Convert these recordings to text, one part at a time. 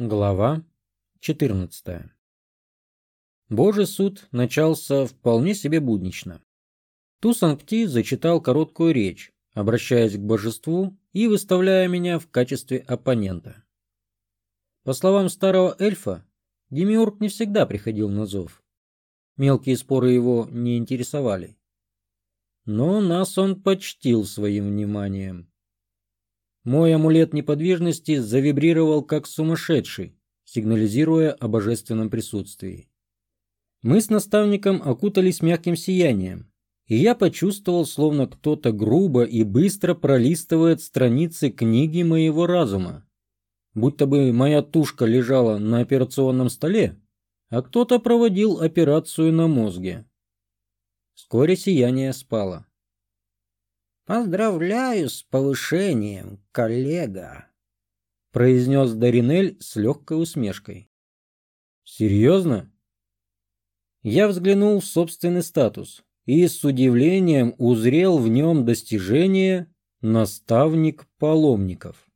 Глава 14. Божий суд начался вполне себе буднично. Тусанкти зачитал короткую речь, обращаясь к божеству и выставляя меня в качестве оппонента. По словам старого эльфа, Демиург не всегда приходил на зов. Мелкие споры его не интересовали. Но нас он почтил своим вниманием. Мой амулет неподвижности завибрировал как сумасшедший, сигнализируя о божественном присутствии. Мы с наставником окутались мягким сиянием, и я почувствовал, словно кто-то грубо и быстро пролистывает страницы книги моего разума. Будто бы моя тушка лежала на операционном столе, а кто-то проводил операцию на мозге. Вскоре сияние спало поздравляю с повышением коллега произнес даринель с легкой усмешкой. Серьезно? Я взглянул в собственный статус и с удивлением узрел в нем достижение наставник паломников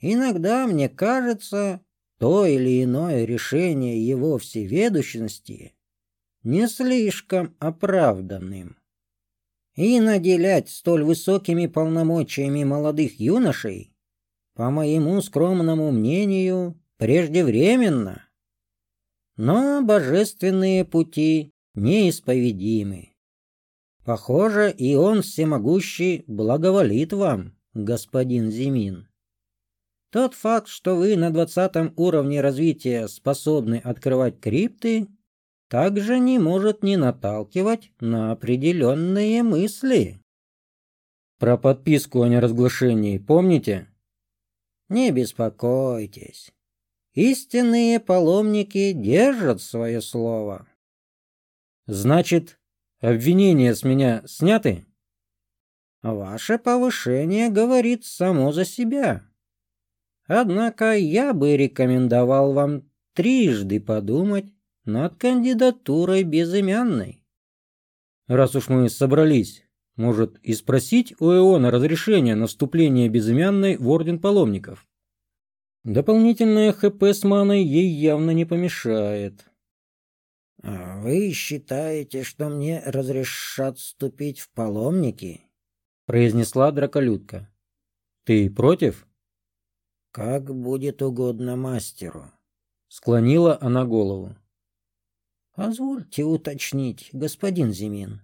иногда мне кажется то или иное решение его всеведущности не слишком оправданным и наделять столь высокими полномочиями молодых юношей, по моему скромному мнению, преждевременно. Но божественные пути неисповедимы. Похоже, и он всемогущий благоволит вам, господин Зимин. Тот факт, что вы на двадцатом уровне развития способны открывать крипты, также не может не наталкивать на определенные мысли. Про подписку о неразглашении помните? Не беспокойтесь. Истинные паломники держат свое слово. Значит, обвинения с меня сняты? Ваше повышение говорит само за себя. Однако я бы рекомендовал вам трижды подумать, над кандидатурой безымянной. Раз уж мы собрались, может и спросить у Эона разрешение на вступление безымянной в Орден Паломников? Дополнительное ХП с маной ей явно не помешает. «Вы считаете, что мне разрешат вступить в паломники?» — произнесла драколюдка. «Ты против?» «Как будет угодно мастеру», — склонила она голову. Позвольте уточнить, господин Зимин.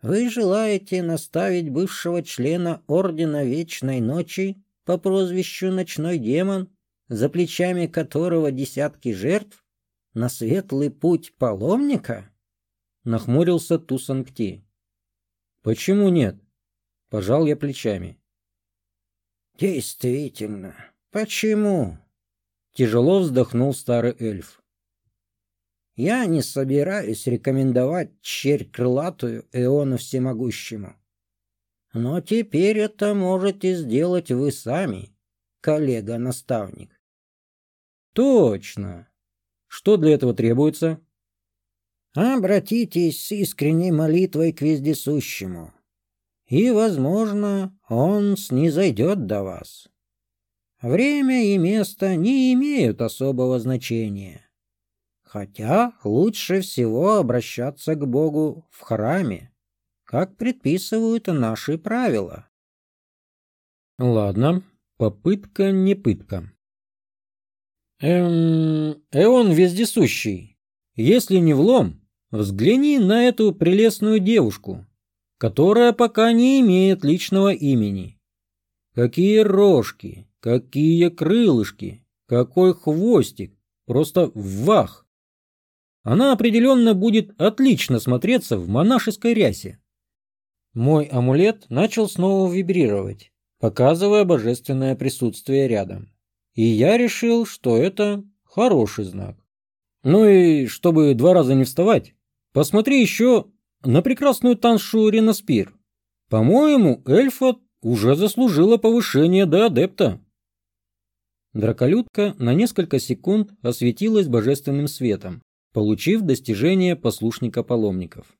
Вы желаете наставить бывшего члена Ордена Вечной Ночи по прозвищу Ночной Демон, за плечами которого десятки жертв, на светлый путь паломника? Нахмурился Тусанкти. Почему нет? Пожал я плечами. Действительно, почему? Тяжело вздохнул старый эльф. Я не собираюсь рекомендовать черь крылатую Эону Всемогущему. Но теперь это можете сделать вы сами, коллега-наставник. Точно. Что для этого требуется? Обратитесь с искренней молитвой к вездесущему, и, возможно, он снизойдет до вас. Время и место не имеют особого значения хотя лучше всего обращаться к Богу в храме, как предписывают наши правила. Ладно, попытка не пытка. Эм, он вездесущий, если не влом, взгляни на эту прелестную девушку, которая пока не имеет личного имени. Какие рожки, какие крылышки, какой хвостик, просто вах! Она определенно будет отлично смотреться в монашеской рясе. Мой амулет начал снова вибрировать, показывая божественное присутствие рядом. И я решил, что это хороший знак. Ну и чтобы два раза не вставать, посмотри еще на прекрасную таншу Ренаспир. По-моему, эльфа уже заслужила повышение до адепта. Драколютка на несколько секунд осветилась божественным светом, получив достижение послушника паломников.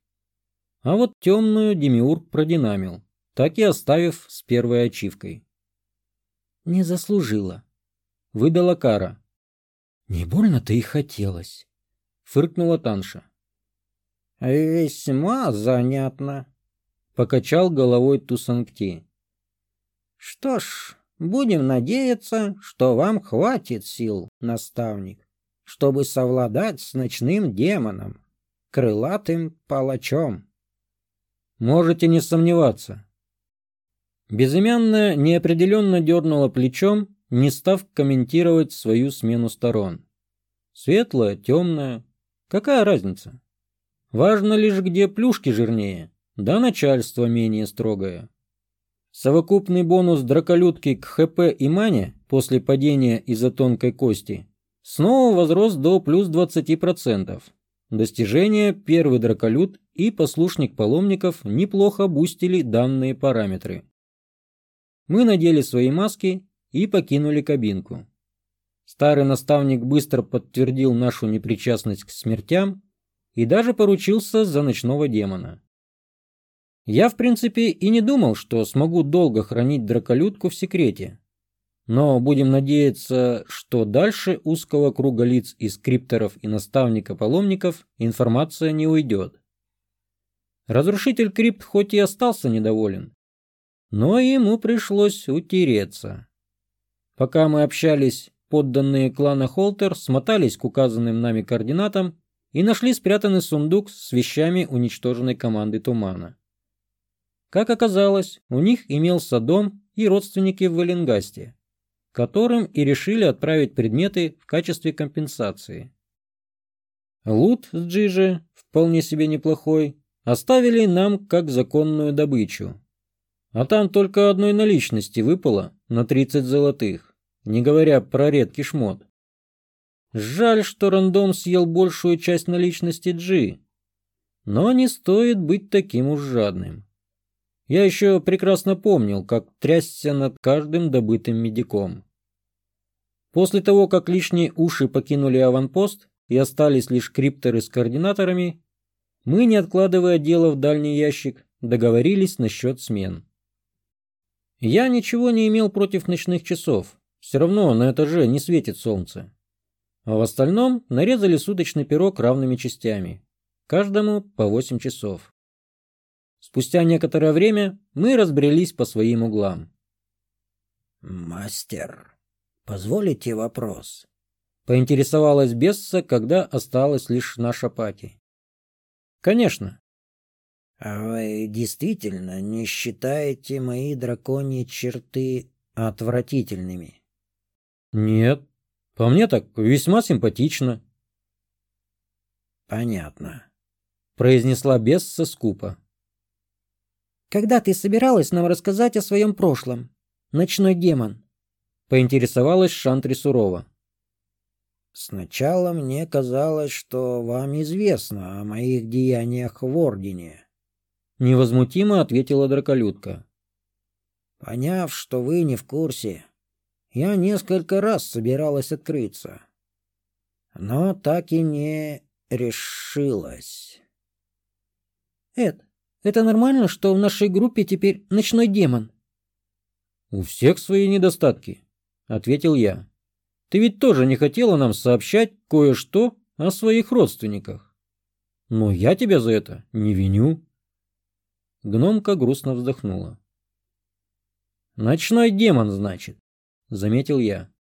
А вот темную Демиург продинамил, так и оставив с первой ачивкой. «Не заслужила», — выдала Кара. «Не больно-то и хотелось», — фыркнула Танша. «Весьма занятно», — покачал головой Тусанкти. «Что ж, будем надеяться, что вам хватит сил, наставник» чтобы совладать с ночным демоном, крылатым палачом. Можете не сомневаться. Безымянная неопределенно дернула плечом, не став комментировать свою смену сторон. Светлая, темная, какая разница? Важно лишь, где плюшки жирнее, да начальство менее строгое. Совокупный бонус драколюдки к ХП и мане после падения из-за тонкой кости снова возрос до плюс 20%. Достижения первый драколют и послушник паломников неплохо бустили данные параметры. Мы надели свои маски и покинули кабинку. Старый наставник быстро подтвердил нашу непричастность к смертям и даже поручился за ночного демона. Я, в принципе, и не думал, что смогу долго хранить драколютку в секрете, но будем надеяться, что дальше узкого круга лиц и скрипторов и наставника-паломников информация не уйдет. Разрушитель крипт хоть и остался недоволен, но ему пришлось утереться. Пока мы общались, подданные клана Холтер смотались к указанным нами координатам и нашли спрятанный сундук с вещами уничтоженной команды Тумана. Как оказалось, у них имелся дом и родственники в Эллингасте которым и решили отправить предметы в качестве компенсации. Лут с Джижи, вполне себе неплохой, оставили нам как законную добычу. А там только одной наличности выпало на 30 золотых, не говоря про редкий шмот. Жаль, что рандом съел большую часть наличности Джи. Но не стоит быть таким уж жадным. Я еще прекрасно помнил, как трясся над каждым добытым медиком. После того, как лишние уши покинули аванпост и остались лишь крипторы с координаторами, мы, не откладывая дело в дальний ящик, договорились насчет смен. Я ничего не имел против ночных часов, все равно на этаже не светит солнце. А в остальном нарезали суточный пирог равными частями, каждому по 8 часов. Спустя некоторое время мы разбрелись по своим углам. «Мастер», Позволите вопрос. Поинтересовалась Бесса, когда осталась лишь наша пати. Конечно. А Вы действительно не считаете мои драконьи черты отвратительными? Нет. По мне так весьма симпатично. Понятно. Произнесла Бесса скупо. Когда ты собиралась нам рассказать о своем прошлом, ночной демон? — поинтересовалась Шантри сурово. Сначала мне казалось, что вам известно о моих деяниях в Ордене. Невозмутимо ответила Драколюдка. Поняв, что вы не в курсе, я несколько раз собиралась открыться, но так и не решилась. Эд, это нормально, что в нашей группе теперь ночной демон? У всех свои недостатки, ответил я. Ты ведь тоже не хотела нам сообщать кое-что о своих родственниках. Но я тебя за это не виню. Гномка грустно вздохнула. Ночной демон, значит, заметил я.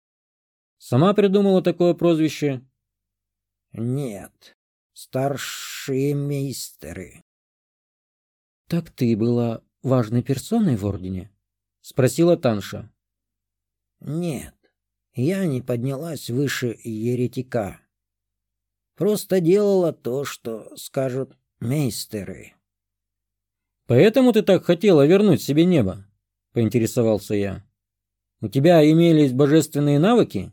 Сама придумала такое прозвище? Нет, старшие мейстеры. Так ты была важной персоной в ордене? спросила Танша. Нет, я не поднялась выше еретика. Просто делала то, что скажут мейстеры. «Поэтому ты так хотела вернуть себе небо?» — поинтересовался я. «У тебя имелись божественные навыки,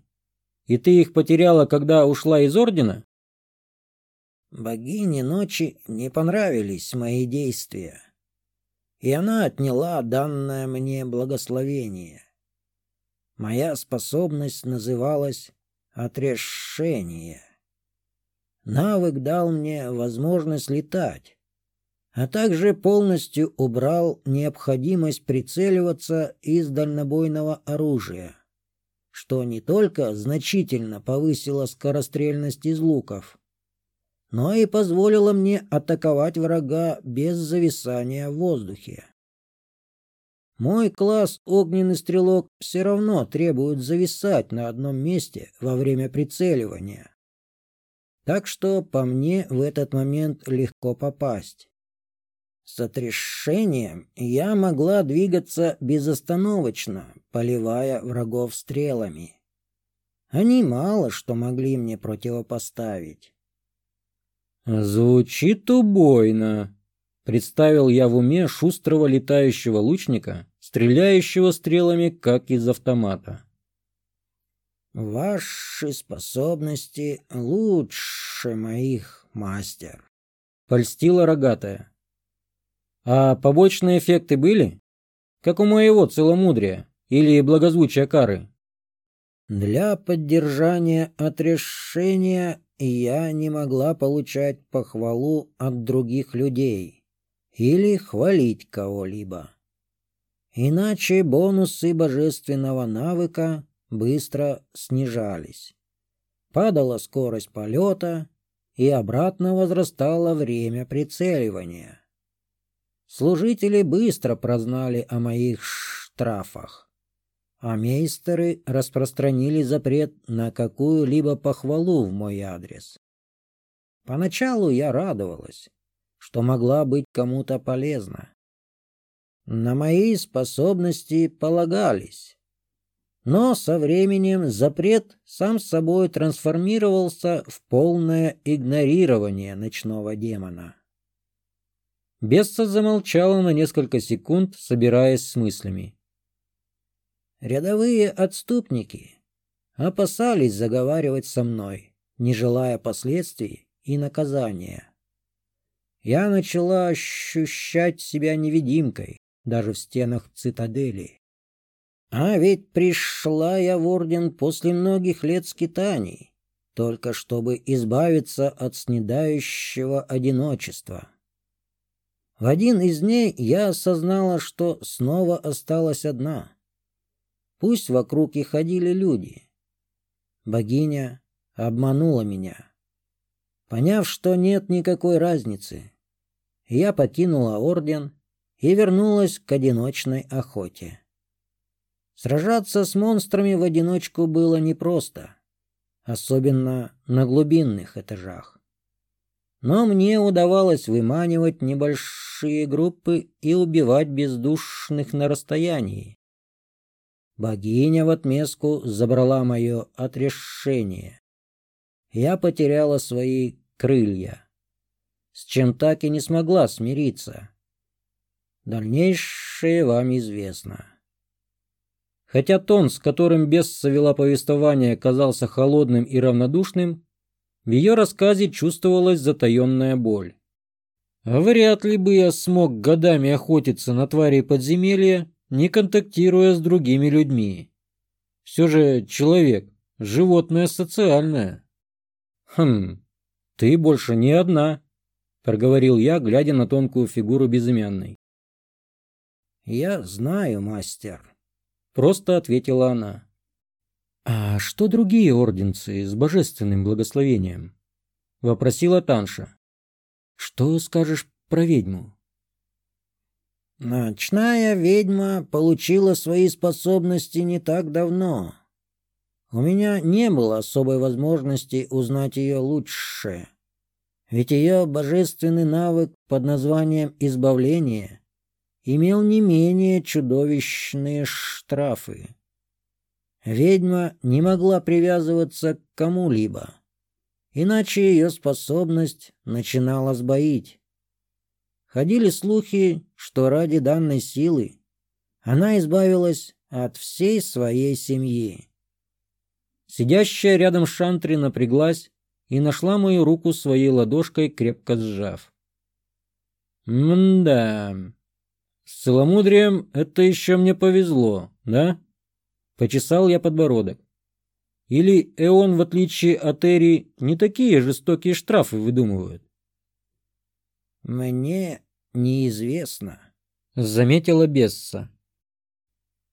и ты их потеряла, когда ушла из Ордена?» Богине ночи не понравились мои действия, и она отняла данное мне благословение. Моя способность называлась «отрешение». Навык дал мне возможность летать, а также полностью убрал необходимость прицеливаться из дальнобойного оружия, что не только значительно повысило скорострельность из луков, но и позволило мне атаковать врага без зависания в воздухе. Мой класс огненный стрелок все равно требует зависать на одном месте во время прицеливания. Так что по мне в этот момент легко попасть. С отрешением я могла двигаться безостановочно, поливая врагов стрелами. Они мало что могли мне противопоставить. «Звучит убойно», Представил я в уме шустрого летающего лучника, стреляющего стрелами, как из автомата. «Ваши способности лучше моих, мастер», — польстила рогатая. «А побочные эффекты были? Как у моего целомудрия или благозвучия кары?» «Для поддержания отрешения я не могла получать похвалу от других людей», или хвалить кого-либо. Иначе бонусы божественного навыка быстро снижались. Падала скорость полета, и обратно возрастало время прицеливания. Служители быстро прознали о моих штрафах, а мейстеры распространили запрет на какую-либо похвалу в мой адрес. Поначалу я радовалась, что могла быть кому-то полезна. На мои способности полагались. Но со временем запрет сам с собой трансформировался в полное игнорирование ночного демона. Бесса замолчала на несколько секунд, собираясь с мыслями. Рядовые отступники опасались заговаривать со мной, не желая последствий и наказания. Я начала ощущать себя невидимкой, даже в стенах цитадели. А ведь пришла я в орден после многих лет скитаний, только чтобы избавиться от снедающего одиночества. В один из дней я осознала, что снова осталась одна. Пусть вокруг и ходили люди. Богиня обманула меня. Поняв, что нет никакой разницы — я покинула орден и вернулась к одиночной охоте. Сражаться с монстрами в одиночку было непросто, особенно на глубинных этажах. Но мне удавалось выманивать небольшие группы и убивать бездушных на расстоянии. Богиня в отместку забрала мое отрешение. Я потеряла свои крылья с чем так и не смогла смириться. Дальнейшее вам известно. Хотя тон, с которым Бесса вела повествование, казался холодным и равнодушным, в ее рассказе чувствовалась затаенная боль. А вряд ли бы я смог годами охотиться на тварей подземелья, не контактируя с другими людьми. Все же человек – животное социальное. Хм, ты больше не одна, проговорил я глядя на тонкую фигуру безымянной. Я знаю мастер. Просто ответила она. А что другие орденцы с божественным благословением? Вопросила танша. Что скажешь про ведьму? Ночная ведьма получила свои способности не так давно. У меня не было особой возможности узнать ее лучше. Ведь ее божественный навык под названием «избавление» имел не менее чудовищные штрафы. Ведьма не могла привязываться к кому-либо, иначе ее способность начинала сбоить. Ходили слухи, что ради данной силы она избавилась от всей своей семьи. Сидящая рядом Шантри напряглась, и нашла мою руку своей ладошкой, крепко сжав. «М-да. С целомудрием это еще мне повезло, да?» Почесал я подбородок. «Или Эон, в отличие от Эри, не такие жестокие штрафы выдумывают?» «Мне неизвестно», — заметила Бесса.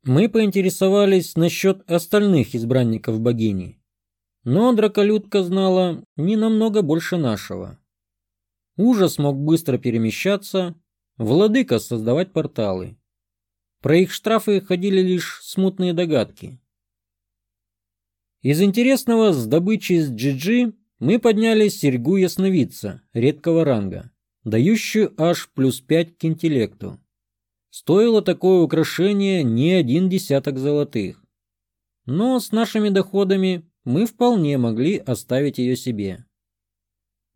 Мы поинтересовались насчет остальных избранников богини. Но драколютка знала не намного больше нашего. Ужас мог быстро перемещаться, владыка создавать порталы. Про их штрафы ходили лишь смутные догадки. Из интересного с добычей с Джиджи мы подняли серьгу ясновидца редкого ранга, дающую аж плюс пять к интеллекту. Стоило такое украшение не один десяток золотых. Но с нашими доходами мы вполне могли оставить ее себе.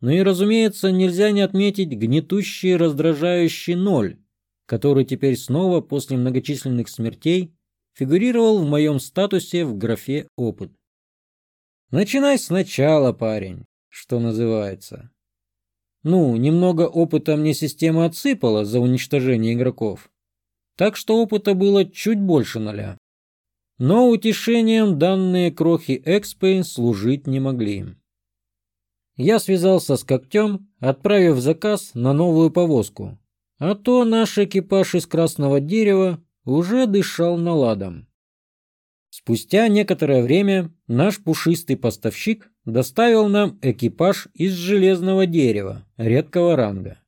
Ну и, разумеется, нельзя не отметить гнетущий раздражающий ноль, который теперь снова после многочисленных смертей фигурировал в моем статусе в графе «Опыт». Начинай сначала, парень, что называется. Ну, немного опыта мне система отсыпала за уничтожение игроков, так что опыта было чуть больше ноля но утешением данные крохи Экспейн служить не могли. Я связался с Когтем, отправив заказ на новую повозку, а то наш экипаж из красного дерева уже дышал наладом. Спустя некоторое время наш пушистый поставщик доставил нам экипаж из железного дерева редкого ранга,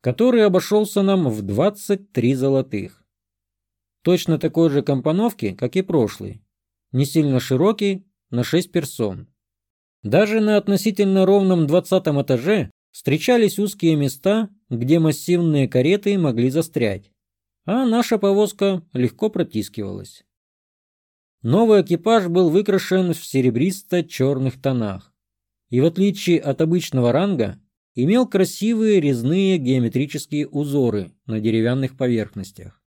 который обошелся нам в 23 золотых точно такой же компоновки, как и прошлый. Не сильно широкий, на 6 персон. Даже на относительно ровном 20 этаже встречались узкие места, где массивные кареты могли застрять, а наша повозка легко протискивалась. Новый экипаж был выкрашен в серебристо-черных тонах и, в отличие от обычного ранга, имел красивые резные геометрические узоры на деревянных поверхностях.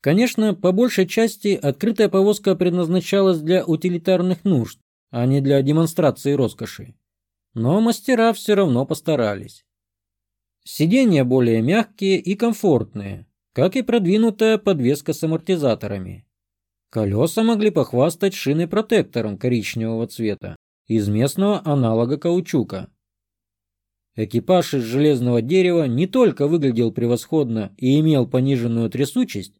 Конечно, по большей части открытая повозка предназначалась для утилитарных нужд, а не для демонстрации роскоши. Но мастера все равно постарались. Сиденья более мягкие и комфортные, как и продвинутая подвеска с амортизаторами. Колеса могли похвастать шиной протектором коричневого цвета из местного аналога каучука. Экипаж из железного дерева не только выглядел превосходно и имел пониженную трясучесть,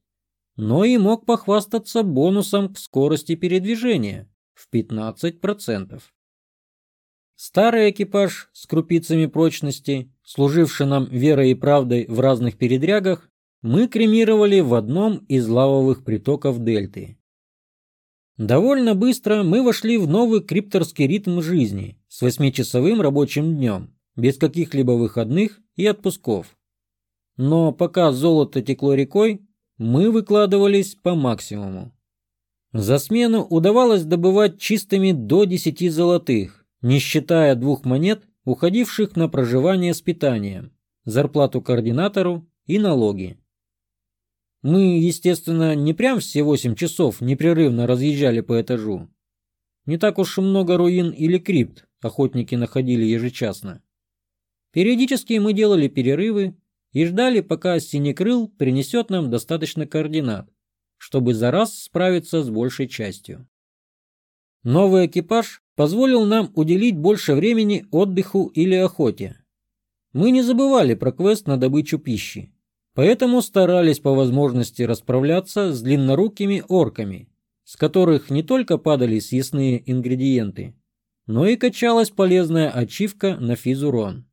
но и мог похвастаться бонусом к скорости передвижения в 15%. Старый экипаж с крупицами прочности, служивший нам верой и правдой в разных передрягах, мы кремировали в одном из лавовых притоков дельты. Довольно быстро мы вошли в новый крипторский ритм жизни с восьмичасовым рабочим днем, без каких-либо выходных и отпусков. Но пока золото текло рекой, мы выкладывались по максимуму. За смену удавалось добывать чистыми до 10 золотых, не считая двух монет, уходивших на проживание с питанием, зарплату координатору и налоги. Мы, естественно, не прям все 8 часов непрерывно разъезжали по этажу. Не так уж и много руин или крипт охотники находили ежечасно. Периодически мы делали перерывы и ждали, пока Синекрыл принесет нам достаточно координат, чтобы за раз справиться с большей частью. Новый экипаж позволил нам уделить больше времени отдыху или охоте. Мы не забывали про квест на добычу пищи, поэтому старались по возможности расправляться с длиннорукими орками, с которых не только падали съестные ингредиенты, но и качалась полезная ачивка на физурон.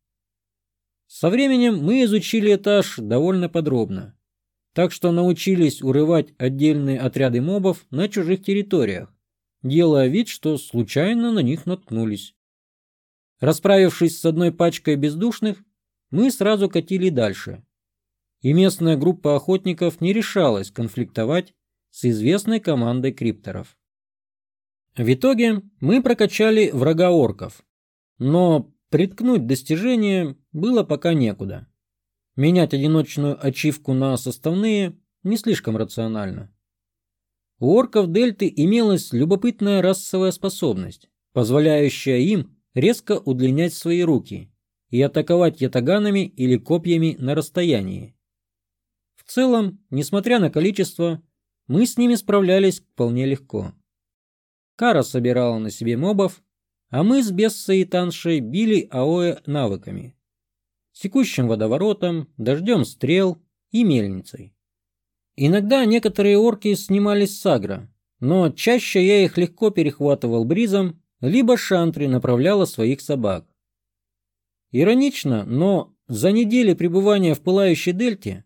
Со временем мы изучили этаж довольно подробно, так что научились урывать отдельные отряды мобов на чужих территориях, делая вид, что случайно на них наткнулись. Расправившись с одной пачкой бездушных, мы сразу катили дальше. И местная группа охотников не решалась конфликтовать с известной командой крипторов. В итоге мы прокачали врага орков, но Приткнуть достижение было пока некуда. Менять одиночную ачивку на составные не слишком рационально. У орков дельты имелась любопытная расовая способность, позволяющая им резко удлинять свои руки и атаковать ятаганами или копьями на расстоянии. В целом, несмотря на количество, мы с ними справлялись вполне легко. Кара собирала на себе мобов, а мы с бессаитаншей били аоэ навыками, секущим водоворотом, дождем стрел и мельницей. Иногда некоторые орки снимались с Агро, но чаще я их легко перехватывал бризом, либо Шантри направляла своих собак. Иронично, но за недели пребывания в пылающей дельте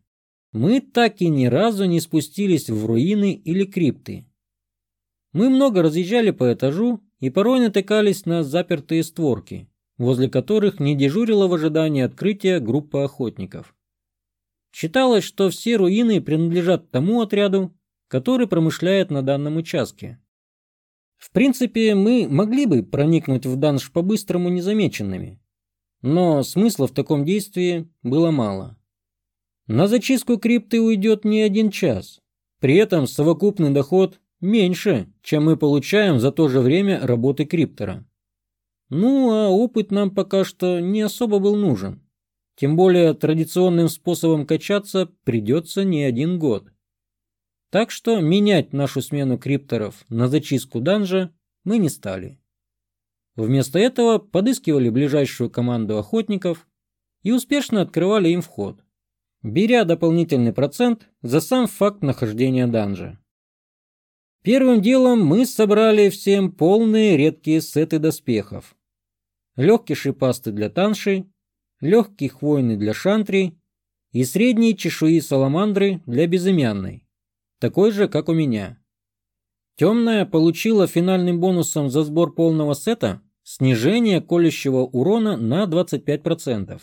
мы так и ни разу не спустились в руины или крипты. Мы много разъезжали по этажу, и порой натыкались на запертые створки, возле которых не дежурила в ожидании открытия группа охотников. Считалось, что все руины принадлежат тому отряду, который промышляет на данном участке. В принципе, мы могли бы проникнуть в данж по-быстрому незамеченными, но смысла в таком действии было мало. На зачистку крипты уйдет не один час, при этом совокупный доход меньше, чем мы получаем за то же время работы криптора. Ну, а опыт нам пока что не особо был нужен. Тем более традиционным способом качаться придется не один год. Так что менять нашу смену крипторов на зачистку данжа мы не стали. Вместо этого подыскивали ближайшую команду охотников и успешно открывали им вход, беря дополнительный процент за сам факт нахождения данжа. Первым делом мы собрали всем полные редкие сеты доспехов. Легкий шипастый для танши, легкий хвойный для шантри и средние чешуи саламандры для безымянной, такой же, как у меня. Темная получила финальным бонусом за сбор полного сета снижение колющего урона на 25%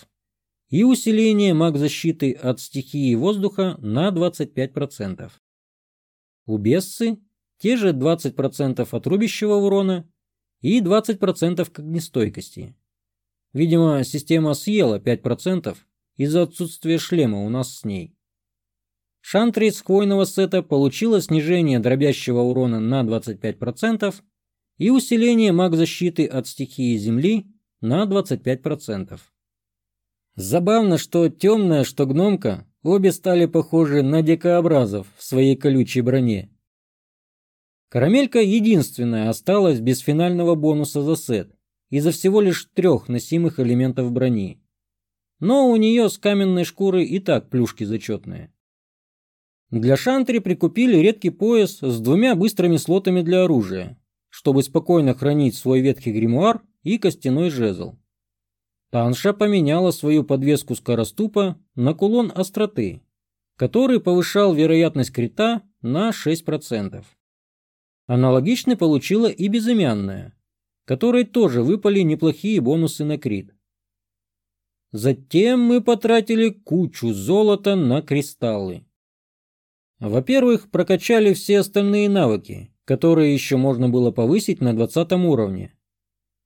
и усиление маг-защиты от стихии воздуха на 25%. У бессы те же 20% от рубящего урона и 20% к огнестойкости. Видимо, система съела 5% из-за отсутствия шлема у нас с ней. Шантри из хвойного сета получила снижение дробящего урона на 25% и усиление маг-защиты от стихии Земли на 25%. Забавно, что темная, что гномка обе стали похожи на дикообразов в своей колючей броне Карамелька единственная осталась без финального бонуса за сет из-за всего лишь трех носимых элементов брони. Но у нее с каменной шкуры и так плюшки зачетные. Для шантри прикупили редкий пояс с двумя быстрыми слотами для оружия, чтобы спокойно хранить свой ветхий гримуар и костяной жезл. Танша поменяла свою подвеску скороступа на кулон остроты, который повышал вероятность крита на 6%. Аналогично получила и безымянная, которой тоже выпали неплохие бонусы на крит. Затем мы потратили кучу золота на кристаллы. Во-первых, прокачали все остальные навыки, которые еще можно было повысить на 20 уровне.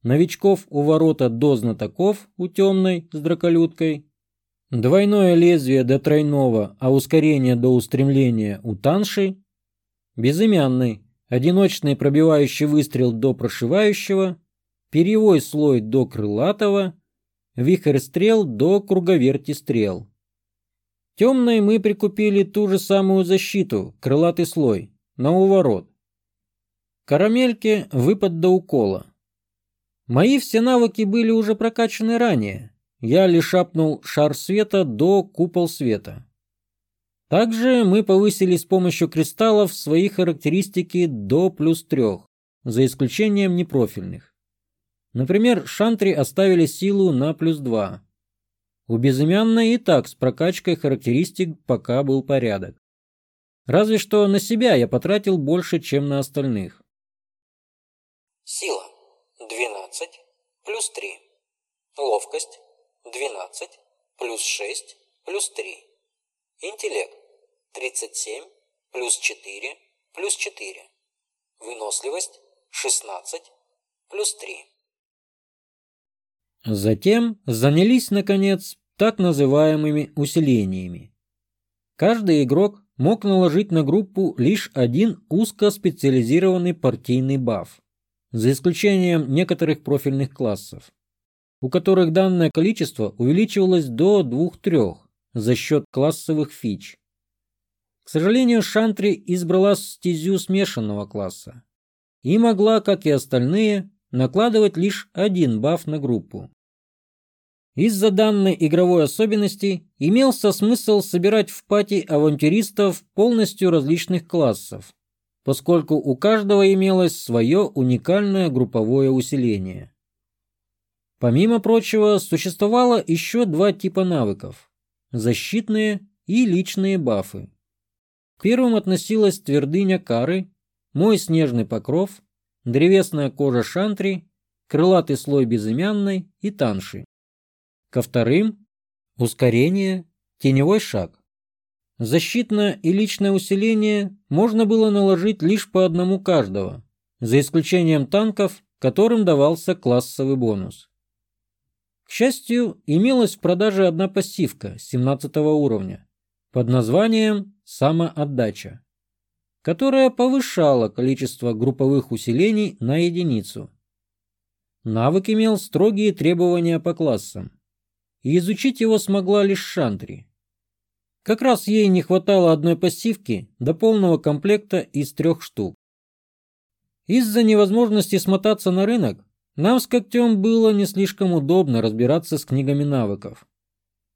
Новичков у ворота до знатоков у темной с драколюткой, двойное лезвие до тройного, а ускорение до устремления у танши, безымянный, одиночный пробивающий выстрел до прошивающего, перевой слой до крылатого, вихрь стрел до круговерти стрел. Темной мы прикупили ту же самую защиту, крылатый слой, на уворот. Карамельке выпад до укола. Мои все навыки были уже прокачаны ранее. Я лишь шапнул шар света до купол света. Также мы повысили с помощью кристаллов свои характеристики до плюс трех, за исключением непрофильных. Например, шантри оставили силу на плюс два. У безымянной и так с прокачкой характеристик пока был порядок. Разве что на себя я потратил больше, чем на остальных. Сила 12 плюс 3. Ловкость 12 плюс 6 плюс 3. Интеллект 37 плюс 4 плюс 4. Выносливость 16 плюс 3. Затем занялись, наконец, так называемыми усилениями. Каждый игрок мог наложить на группу лишь один узкоспециализированный партийный баф, за исключением некоторых профильных классов, у которых данное количество увеличивалось до 2-3 за счет классовых фич – к сожалению, Шантри избрала стезю смешанного класса и могла, как и остальные, накладывать лишь один баф на группу. Из-за данной игровой особенности имелся смысл собирать в пати авантюристов полностью различных классов, поскольку у каждого имелось свое уникальное групповое усиление. Помимо прочего, существовало еще два типа навыков – защитные и личные бафы первым относилась твердыня Кары, мой снежный покров, древесная кожа шантри, крылатый слой безымянной и танши. Ко вторым – ускорение, теневой шаг. Защитное и личное усиление можно было наложить лишь по одному каждого, за исключением танков, которым давался классовый бонус. К счастью, имелась в продаже одна пассивка 17 уровня – под названием самоотдача, которая повышала количество групповых усилений на единицу. Навык имел строгие требования по классам, и изучить его смогла лишь Шантри. Как раз ей не хватало одной пассивки до полного комплекта из трех штук. Из-за невозможности смотаться на рынок, нам с Когтем было не слишком удобно разбираться с книгами навыков.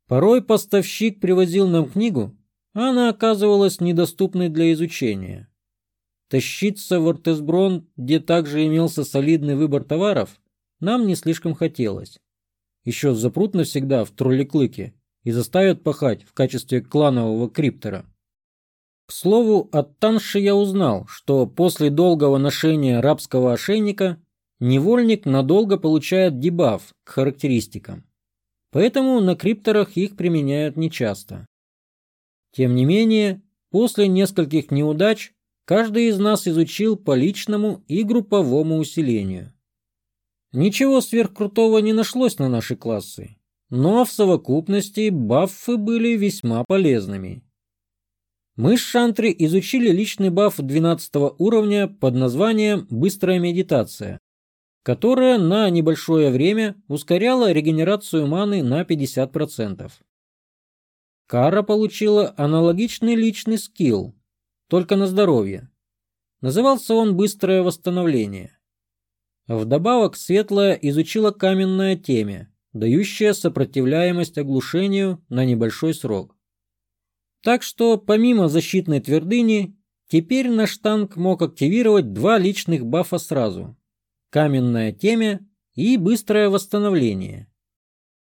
Порой поставщик привозил нам книгу, а она оказывалась недоступной для изучения. Тащиться в Ортесброн, где также имелся солидный выбор товаров, нам не слишком хотелось. Еще запрут навсегда в троллеклыке и заставят пахать в качестве кланового криптера. К слову, от Танши я узнал, что после долгого ношения рабского ошейника невольник надолго получает дебаф к характеристикам поэтому на крипторах их применяют нечасто. Тем не менее, после нескольких неудач каждый из нас изучил по личному и групповому усилению. Ничего сверхкрутого не нашлось на наши классы, но в совокупности баффы были весьма полезными. Мы с Шантри изучили личный баф 12 уровня под названием «Быстрая медитация», которая на небольшое время ускоряла регенерацию маны на 50%. Кара получила аналогичный личный скилл, только на здоровье. Назывался он «Быстрое восстановление». Вдобавок Светлая изучила каменное теме, дающее сопротивляемость оглушению на небольшой срок. Так что помимо защитной твердыни, теперь наш танк мог активировать два личных бафа сразу – каменная темя и быстрое восстановление.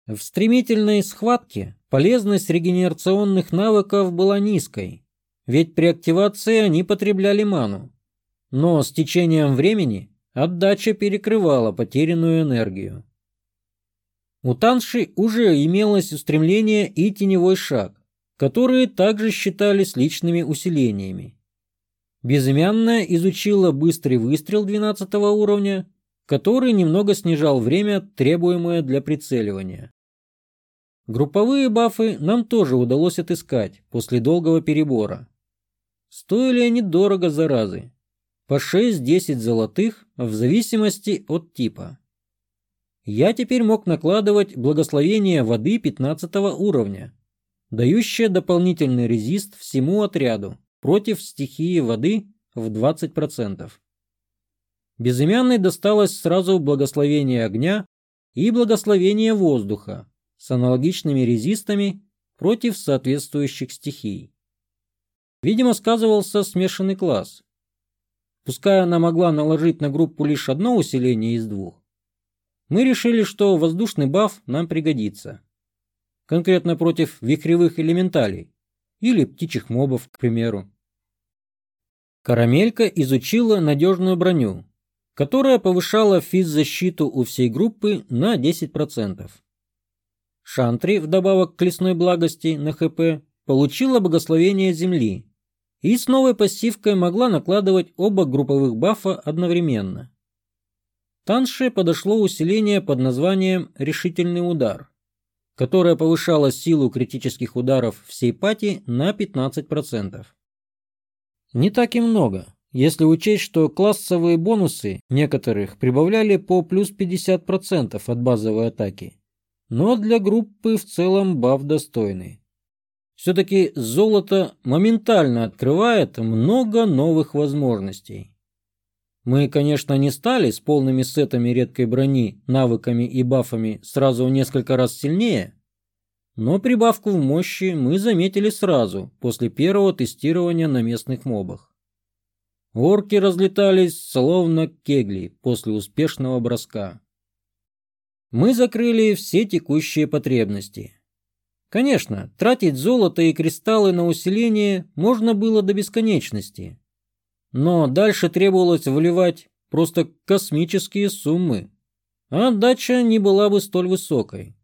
В стремительной схватке полезность регенерационных навыков была низкой, ведь при активации они потребляли ману. Но с течением времени отдача перекрывала потерянную энергию. У Танши уже имелось устремление и теневой шаг, которые также считались личными усилениями. Безымянная изучила быстрый выстрел 12 уровня, который немного снижал время, требуемое для прицеливания. Групповые бафы нам тоже удалось отыскать после долгого перебора. Стоили они дорого заразы. По 6-10 золотых в зависимости от типа. Я теперь мог накладывать благословение воды 15 уровня, дающее дополнительный резист всему отряду против стихии воды в 20%. Безымянной досталось сразу благословение огня и благословение воздуха с аналогичными резистами против соответствующих стихий. Видимо, сказывался смешанный класс. Пускай она могла наложить на группу лишь одно усиление из двух, мы решили, что воздушный баф нам пригодится. Конкретно против вихревых элементалей или птичьих мобов, к примеру. Карамелька изучила надежную броню, которая повышала физзащиту у всей группы на 10%. Шантри, вдобавок к лесной благости на ХП, получила благословение земли и с новой пассивкой могла накладывать оба групповых бафа одновременно. Танше подошло усиление под названием «Решительный удар», которое повышало силу критических ударов всей пати на 15% не так и много, если учесть, что классовые бонусы некоторых прибавляли по плюс 50% от базовой атаки. Но для группы в целом баф достойный. Все-таки золото моментально открывает много новых возможностей. Мы, конечно, не стали с полными сетами редкой брони, навыками и бафами сразу в несколько раз сильнее, но прибавку в мощи мы заметили сразу, после первого тестирования на местных мобах. Орки разлетались, словно кегли, после успешного броска. Мы закрыли все текущие потребности. Конечно, тратить золото и кристаллы на усиление можно было до бесконечности. Но дальше требовалось вливать просто космические суммы. А отдача не была бы столь высокой.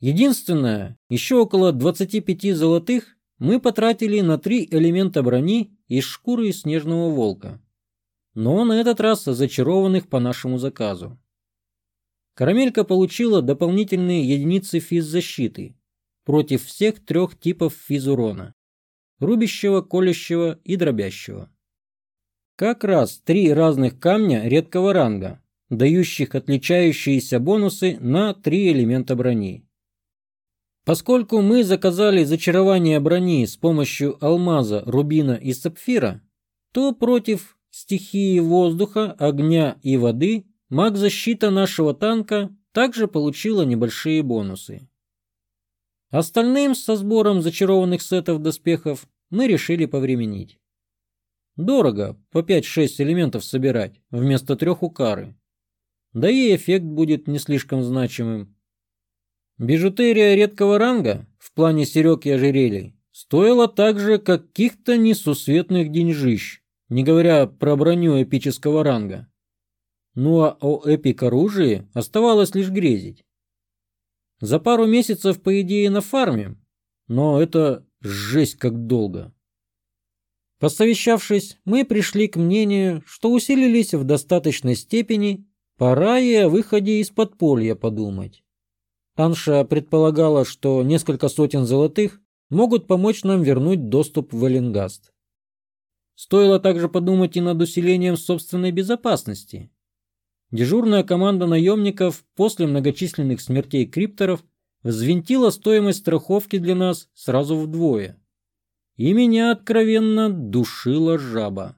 Единственное, еще около 25 золотых мы потратили на три элемента брони из шкуры снежного волка. Но на этот раз зачарованных по нашему заказу. Карамелька получила дополнительные единицы физзащиты против всех трех типов физурона – рубящего, колющего и дробящего. Как раз три разных камня редкого ранга, дающих отличающиеся бонусы на три элемента брони. Поскольку мы заказали зачарование брони с помощью алмаза, рубина и сапфира, то против стихии воздуха, огня и воды маг-защита нашего танка также получила небольшие бонусы. Остальным со сбором зачарованных сетов доспехов мы решили повременить. Дорого по 5-6 элементов собирать вместо трех у кары. Да и эффект будет не слишком значимым. Бижутерия редкого ранга в плане серег и ожерелий стоила так же каких-то несусветных деньжищ, не говоря про броню эпического ранга. Ну а о эпик-оружии оставалось лишь грезить. За пару месяцев, по идее, на фарме, но это жесть как долго. Посовещавшись, мы пришли к мнению, что усилились в достаточной степени, пора и о выходе из подполья подумать. Анша предполагала, что несколько сотен золотых могут помочь нам вернуть доступ в Эллингаст. Стоило также подумать и над усилением собственной безопасности. Дежурная команда наемников после многочисленных смертей крипторов взвинтила стоимость страховки для нас сразу вдвое. И меня откровенно душила жаба.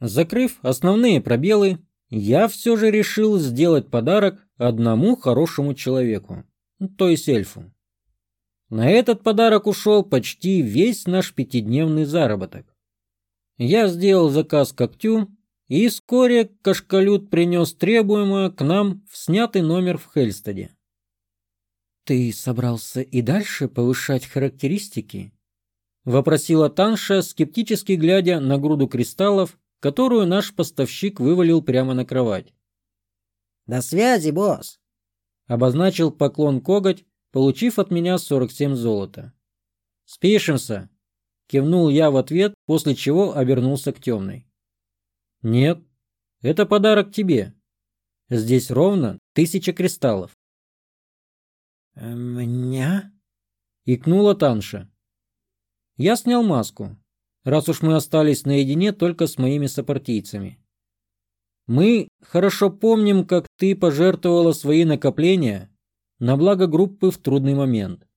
Закрыв основные пробелы, я все же решил сделать подарок одному хорошему человеку, ну, то есть эльфу. На этот подарок ушел почти весь наш пятидневный заработок. Я сделал заказ когтю, и вскоре Кашкалют принес требуемое к нам в снятый номер в Хельстаде. «Ты собрался и дальше повышать характеристики?» — вопросила Танша, скептически глядя на груду кристаллов, которую наш поставщик вывалил прямо на кровать. До связи, босс!» Обозначил поклон коготь, получив от меня 47 золота. «Спишемся!» — кивнул я в ответ, после чего обернулся к темной. «Нет, это подарок тебе. Здесь ровно тысяча кристаллов». «Меня?» — икнула Танша. Я снял маску, раз уж мы остались наедине только с моими сопартийцами. Мы хорошо помним, как ты пожертвовала свои накопления на благо группы в трудный момент.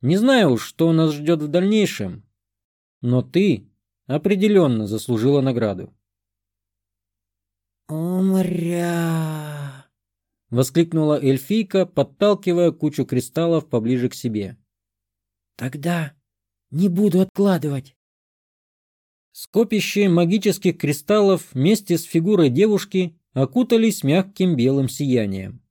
Не знаю, что нас ждет в дальнейшем, но ты определенно заслужила награду. «Умря!» — воскликнула эльфийка, подталкивая кучу кристаллов поближе к себе. «Тогда не буду откладывать. Скопище магических кристаллов вместе с фигурой девушки окутались мягким белым сиянием.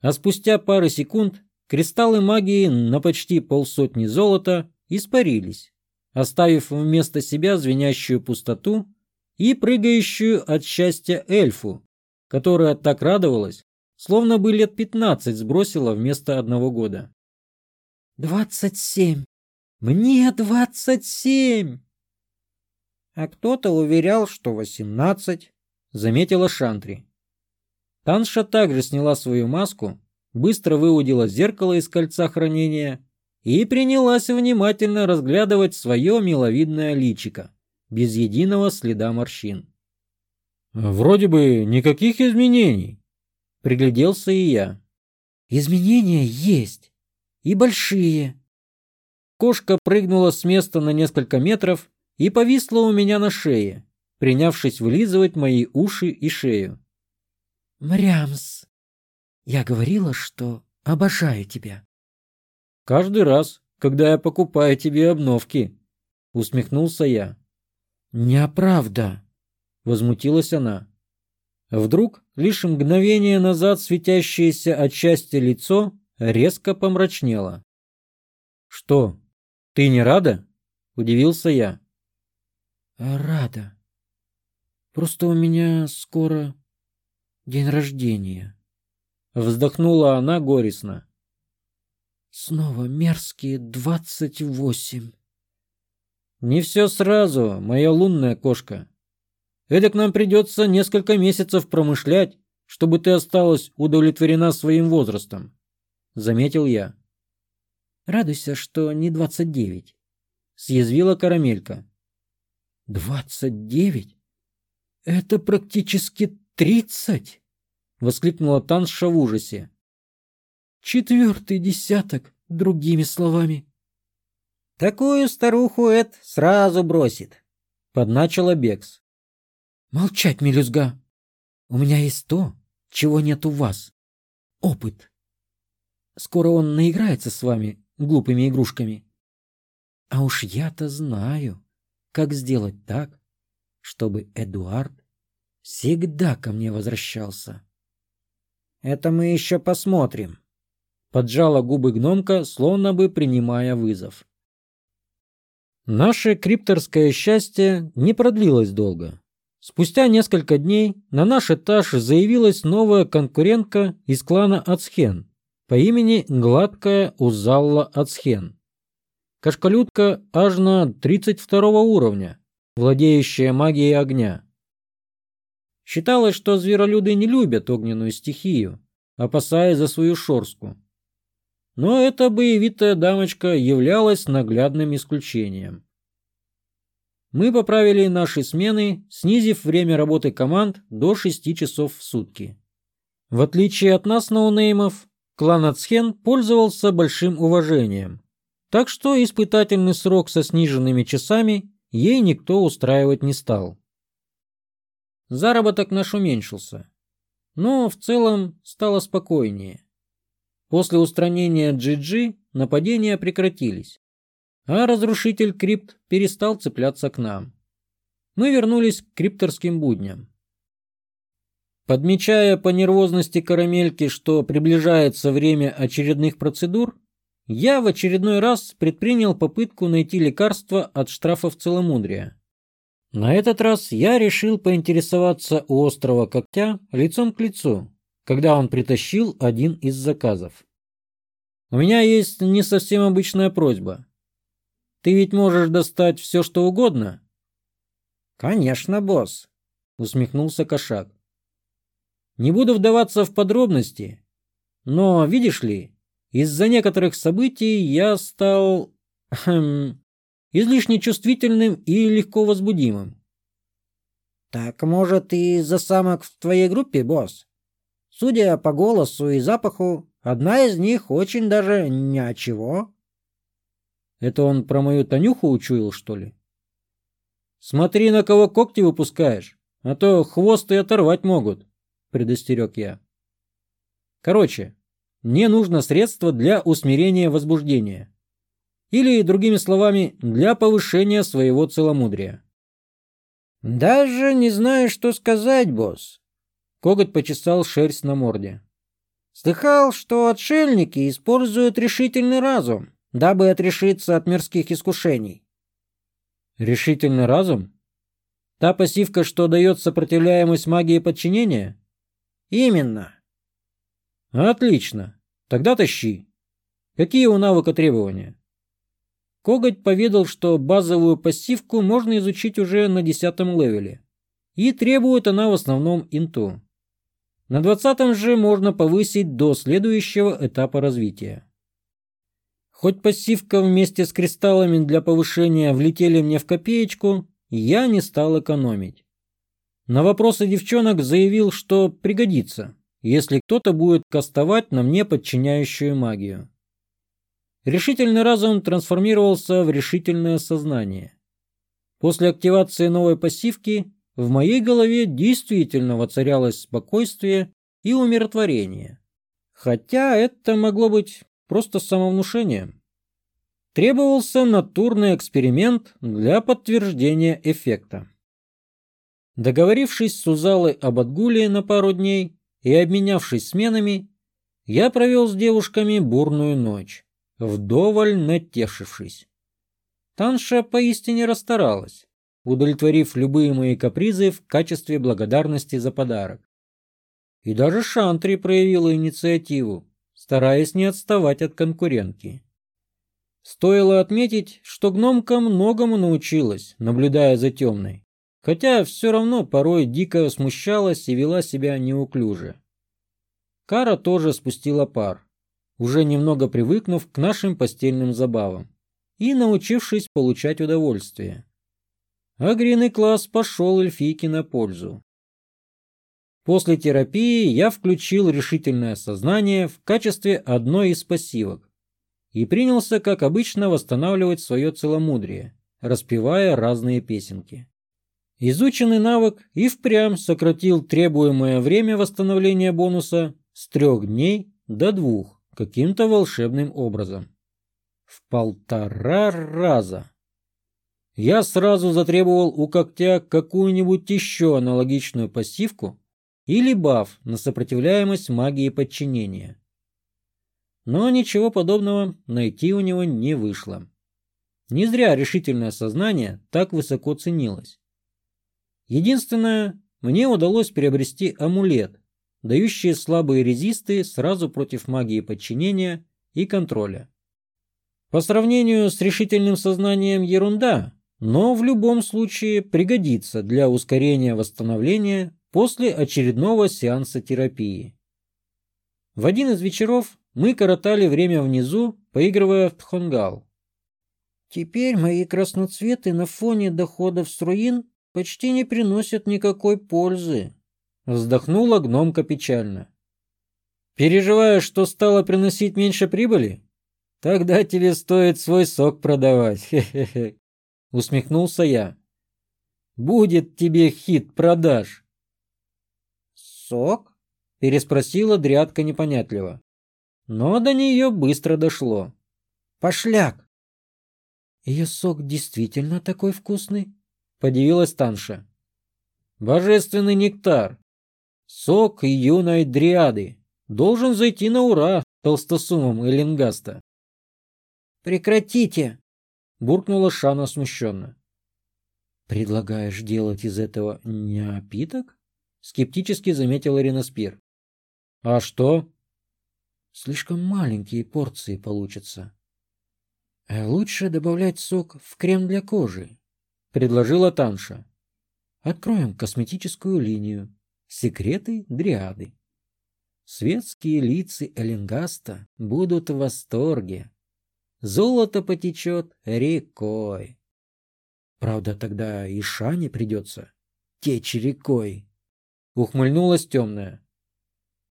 А спустя пары секунд кристаллы магии на почти полсотни золота испарились, оставив вместо себя звенящую пустоту и прыгающую от счастья эльфу, которая так радовалась, словно бы лет пятнадцать сбросила вместо одного года. «Двадцать семь! Мне двадцать семь!» а кто-то уверял, что восемнадцать», — заметила Шантри. Танша также сняла свою маску, быстро выудила зеркало из кольца хранения и принялась внимательно разглядывать свое миловидное личико, без единого следа морщин. «Вроде бы никаких изменений», — пригляделся и я. «Изменения есть, и большие». Кошка прыгнула с места на несколько метров и повисла у меня на шее, принявшись вылизывать мои уши и шею. «Мрямс, я говорила, что обожаю тебя». «Каждый раз, когда я покупаю тебе обновки», — усмехнулся я. «Неправда», — возмутилась она. Вдруг лишь мгновение назад светящееся от счастья лицо резко помрачнело. «Что, ты не рада?» — удивился я рада. Просто у меня скоро день рождения. Вздохнула она горестно. Снова мерзкие двадцать восемь. Не все сразу, моя лунная кошка. Это к нам придется несколько месяцев промышлять, чтобы ты осталась удовлетворена своим возрастом. Заметил я. Радуйся, что не двадцать девять. Съязвила карамелька. «Двадцать девять? Это практически тридцать!» — воскликнула Танша в ужасе. «Четвертый десяток, другими словами». «Такую старуху Эд сразу бросит», — подначила Бекс. «Молчать, мелюзга! У меня есть то, чего нет у вас. Опыт. Скоро он наиграется с вами глупыми игрушками. А уж я-то знаю» как сделать так, чтобы Эдуард всегда ко мне возвращался. Это мы еще посмотрим. Поджала губы гномка, словно бы принимая вызов. Наше крипторское счастье не продлилось долго. Спустя несколько дней на наш этаж заявилась новая конкурентка из клана Ацхен по имени Гладкая Узалла Ацхен. Кашкалютка аж на 32 уровня, владеющая магией огня. Считалось, что зверолюды не любят огненную стихию, опасаясь за свою шорстку. Но эта боевитая дамочка являлась наглядным исключением. Мы поправили наши смены, снизив время работы команд до 6 часов в сутки. В отличие от нас, ноунеймов, клан Ацхен пользовался большим уважением – так что испытательный срок со сниженными часами ей никто устраивать не стал. Заработок наш уменьшился, но в целом стало спокойнее. После устранения Джиджи нападения прекратились, а разрушитель крипт перестал цепляться к нам. Мы вернулись к крипторским будням. Подмечая по нервозности карамельки, что приближается время очередных процедур, я в очередной раз предпринял попытку найти лекарство от штрафов целомудрия. На этот раз я решил поинтересоваться у острова когтя лицом к лицу, когда он притащил один из заказов. «У меня есть не совсем обычная просьба. Ты ведь можешь достать все, что угодно?» «Конечно, босс», — усмехнулся кошак. «Не буду вдаваться в подробности, но, видишь ли, из-за некоторых событий я стал хм, излишне чувствительным и легко возбудимым. Так, может, и за самок в твоей группе, босс? Судя по голосу и запаху, одна из них очень даже ничего. Это он про мою Танюху учуял, что ли? Смотри, на кого когти выпускаешь, а то хвосты оторвать могут, предостерег я. Короче, не нужно средство для усмирения возбуждения. Или, другими словами, для повышения своего целомудрия. «Даже не знаю, что сказать, босс», — коготь почесал шерсть на морде. «Слыхал, что отшельники используют решительный разум, дабы отрешиться от мирских искушений». «Решительный разум? Та пассивка, что дает сопротивляемость магии подчинения?» «Именно. Отлично. Тогда тащи. Какие у навыка требования? Коготь поведал, что базовую пассивку можно изучить уже на 10 левеле. И требует она в основном инту. На 20 же можно повысить до следующего этапа развития. Хоть пассивка вместе с кристаллами для повышения влетели мне в копеечку, я не стал экономить. На вопросы девчонок заявил, что пригодится если кто-то будет кастовать на мне подчиняющую магию. Решительный разум трансформировался в решительное сознание. После активации новой пассивки в моей голове действительно воцарялось спокойствие и умиротворение. Хотя это могло быть просто самовнушением. Требовался натурный эксперимент для подтверждения эффекта. Договорившись с Сузалой об отгуле на пару дней, и, обменявшись сменами, я провел с девушками бурную ночь, вдоволь натешившись. Танша поистине расстаралась, удовлетворив любые мои капризы в качестве благодарности за подарок. И даже Шантри проявила инициативу, стараясь не отставать от конкурентки. Стоило отметить, что гномка многому научилась, наблюдая за темной хотя все равно порой дико смущалась и вела себя неуклюже. Кара тоже спустила пар, уже немного привыкнув к нашим постельным забавам и научившись получать удовольствие. Агриный класс пошел эльфийке на пользу. После терапии я включил решительное сознание в качестве одной из пассивок и принялся, как обычно, восстанавливать свое целомудрие, распевая разные песенки. Изученный навык и впрямь сократил требуемое время восстановления бонуса с трех дней до двух каким-то волшебным образом. В полтора раза. Я сразу затребовал у когтя какую-нибудь еще аналогичную пассивку или баф на сопротивляемость магии подчинения. Но ничего подобного найти у него не вышло. Не зря решительное сознание так высоко ценилось. Единственное, мне удалось приобрести амулет, дающий слабые резисты сразу против магии подчинения и контроля. По сравнению с решительным сознанием ерунда, но в любом случае пригодится для ускорения восстановления после очередного сеанса терапии. В один из вечеров мы коротали время внизу, поигрывая в тхонгал. «Теперь мои красноцветы на фоне доходов с руин почти не приносят никакой пользы», — вздохнула гномка печально. «Переживаешь, что стало приносить меньше прибыли? Тогда тебе стоит свой сок продавать, хе-хе-хе», — усмехнулся я. «Будет тебе хит продаж». «Сок?» — переспросила дрядка непонятливо. Но до нее быстро дошло. «Пошляк!» «Ее сок действительно такой вкусный?» подивилась Танша. Божественный нектар, сок юной дриады, должен зайти на ура толстосумом Эллингаста. Прекратите, буркнула Шана смущенно. Предлагаешь делать из этого неопиток? Скептически заметил Риноспир. А что? Слишком маленькие порции получатся. Э, лучше добавлять сок в крем для кожи, предложила Танша. Откроем косметическую линию. Секреты дриады. Светские лица Эллингаста будут в восторге. Золото потечет рекой. Правда, тогда и Шане придется течь рекой. Ухмыльнулась темная.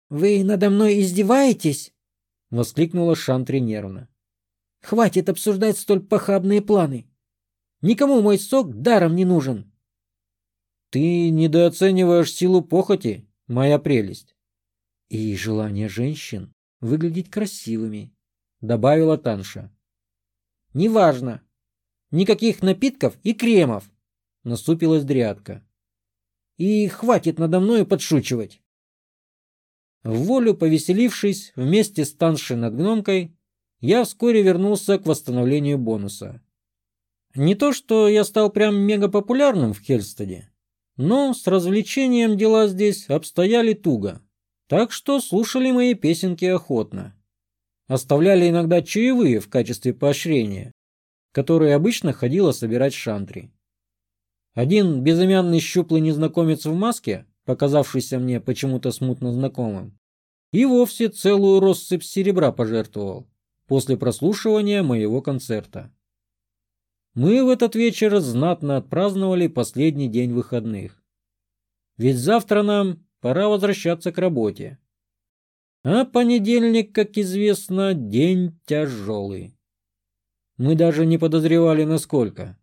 «Вы надо мной издеваетесь?» — воскликнула Шантри нервно. «Хватит обсуждать столь похабные планы. Никому мой сок даром не нужен. Ты недооцениваешь силу похоти, моя прелесть. И желание женщин выглядеть красивыми, добавила Танша. Неважно. Никаких напитков и кремов, насупилась дрядка. И хватит надо мною подшучивать. В волю повеселившись вместе с Таншей над гномкой, я вскоре вернулся к восстановлению бонуса. Не то, что я стал прям мега популярным в Хельстеде, но с развлечением дела здесь обстояли туго, так что слушали мои песенки охотно. Оставляли иногда чаевые в качестве поощрения, которые обычно ходила собирать шантри. Один безымянный щуплый незнакомец в маске, показавшийся мне почему-то смутно знакомым, и вовсе целую россыпь серебра пожертвовал после прослушивания моего концерта. Мы в этот вечер знатно отпраздновали последний день выходных. Ведь завтра нам пора возвращаться к работе. А понедельник, как известно, день тяжелый. Мы даже не подозревали, насколько.